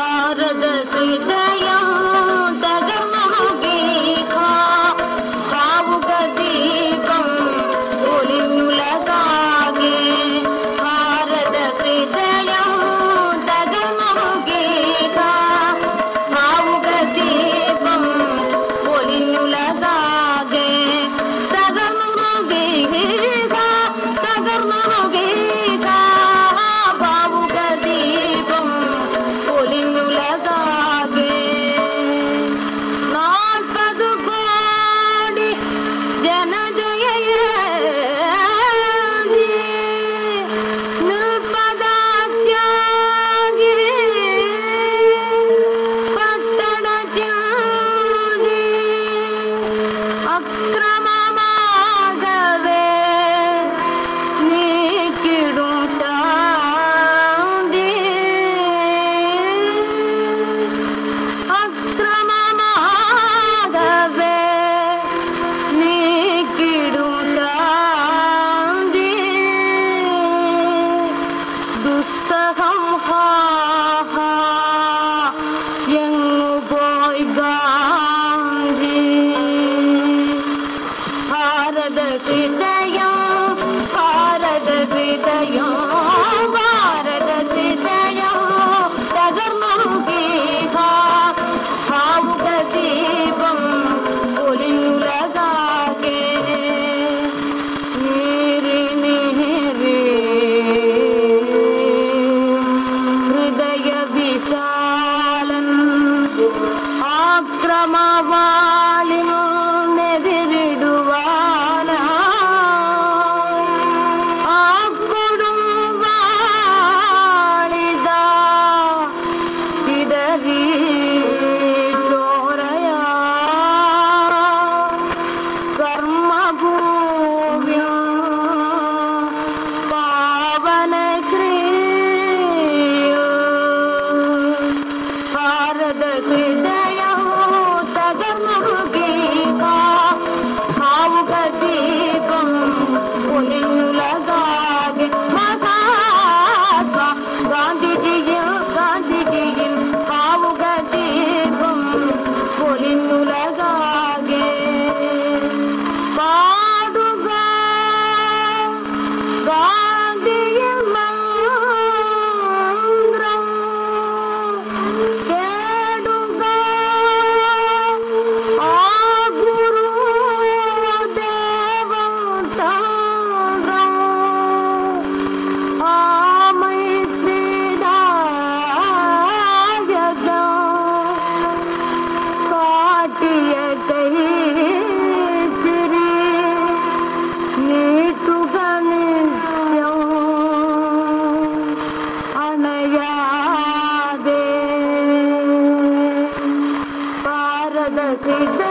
ஆரத செய்த Krishna. ರಾಮವಾ 你